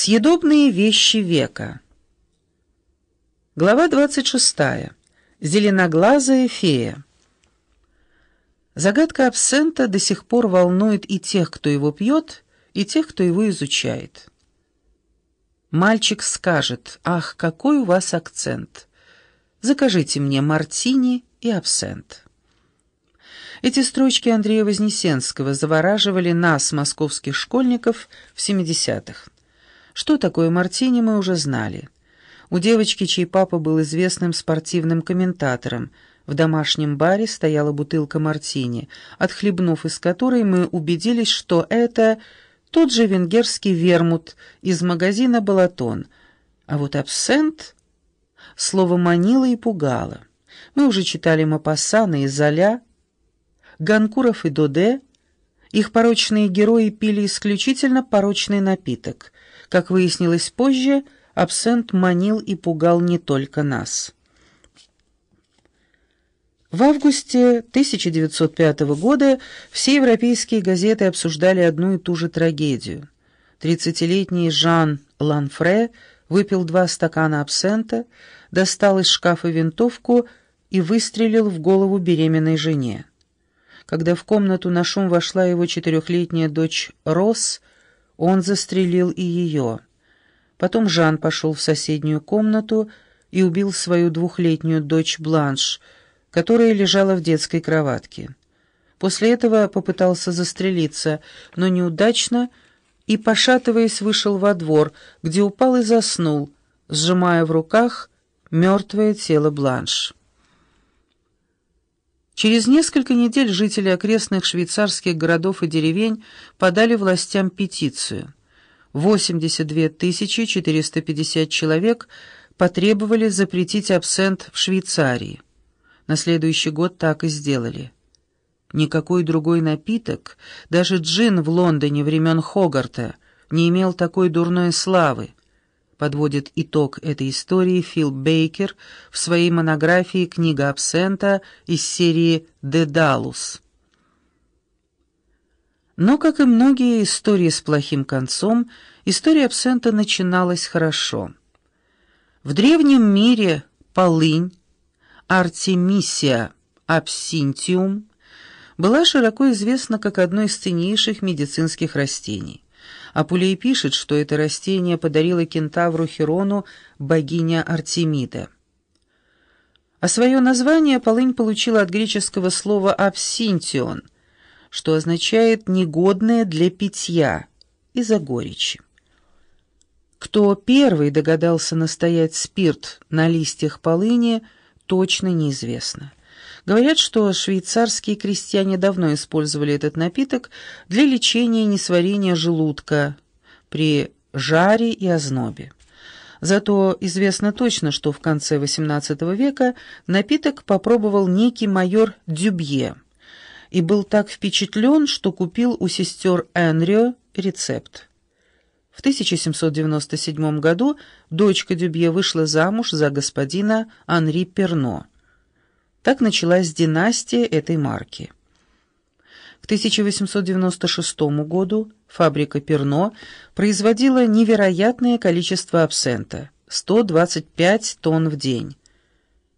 Съедобные вещи века. Глава 26. Зеленоглазая фея. Загадка абсента до сих пор волнует и тех, кто его пьет, и тех, кто его изучает. Мальчик скажет, «Ах, какой у вас акцент! Закажите мне мартини и абсент». Эти строчки Андрея Вознесенского завораживали нас, московских школьников, в 70-х. Что такое мартини, мы уже знали. У девочки, чей папа был известным спортивным комментатором, в домашнем баре стояла бутылка мартини, отхлебнув из которой мы убедились, что это тот же венгерский вермут из магазина «Балатон». А вот абсент слово манило и пугало. Мы уже читали Мапассана и Золя, Ганкуров и Доде. Их порочные герои пили исключительно порочный напиток — как выяснилось позже, абсент манил и пугал не только нас. В августе 1905 года все европейские газеты обсуждали одну и ту же трагедию. Тридцатилетний Жан Ланфре выпил два стакана абсента, достал из шкафа винтовку и выстрелил в голову беременной жене. Когда в комнату на шум вошла его четырехлетняя дочь Росс, он застрелил и ее. Потом Жан пошел в соседнюю комнату и убил свою двухлетнюю дочь Бланш, которая лежала в детской кроватке. После этого попытался застрелиться, но неудачно, и, пошатываясь, вышел во двор, где упал и заснул, сжимая в руках мертвое тело Бланш. Через несколько недель жители окрестных швейцарских городов и деревень подали властям петицию. 82 450 человек потребовали запретить абсент в Швейцарии. На следующий год так и сделали. Никакой другой напиток, даже джин в Лондоне времен Хогарта, не имел такой дурной славы подводит итог этой истории Фил Бейкер в своей монографии «Книга абсента» из серии «Дедалус». Но, как и многие истории с плохим концом, история абсента начиналась хорошо. В древнем мире полынь, артемисия абсинтиум, была широко известна как одно из ценнейших медицинских растений. Апулей пишет, что это растение подарило кентавру Херону богиня Артемида. А свое название полынь получила от греческого слова «абсинтион», что означает «негодное для питья» из-за горечи. Кто первый догадался настоять спирт на листьях полыни, точно неизвестно. Говорят, что швейцарские крестьяне давно использовали этот напиток для лечения несварения желудка при жаре и ознобе. Зато известно точно, что в конце XVIII века напиток попробовал некий майор Дюбье и был так впечатлен, что купил у сестер Энрио рецепт. В 1797 году дочка Дюбье вышла замуж за господина Анри Перно. Так началась династия этой марки. К 1896 году фабрика Перно производила невероятное количество абсента – 125 тонн в день.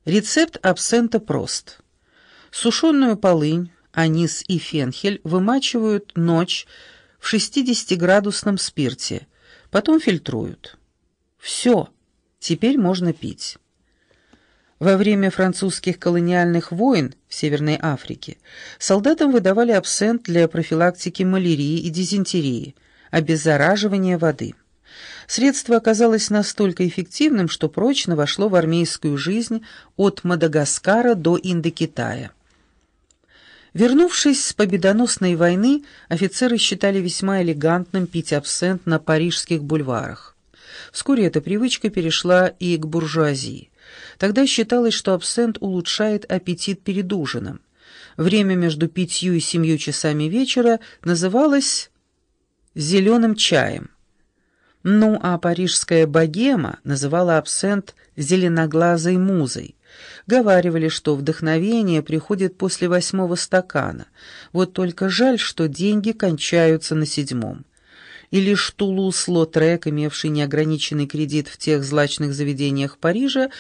Рецепт абсента прост. Сушеную полынь, анис и фенхель вымачивают ночь в 60-градусном спирте, потом фильтруют. Все, теперь можно пить. Во время французских колониальных войн в Северной Африке солдатам выдавали абсент для профилактики малярии и дизентерии, обеззараживания воды. Средство оказалось настолько эффективным, что прочно вошло в армейскую жизнь от Мадагаскара до Индокитая. Вернувшись с победоносной войны, офицеры считали весьма элегантным пить абсент на парижских бульварах. Вскоре эта привычка перешла и к буржуазии. Тогда считалось, что абсент улучшает аппетит перед ужином. Время между пятью и семью часами вечера называлось «зеленым чаем». Ну, а парижская богема называла абсент «зеленоглазой музой». Говаривали, что вдохновение приходит после восьмого стакана. Вот только жаль, что деньги кончаются на седьмом. и лишь Тулус-Лотрек, имевший неограниченный кредит в тех злачных заведениях Парижа,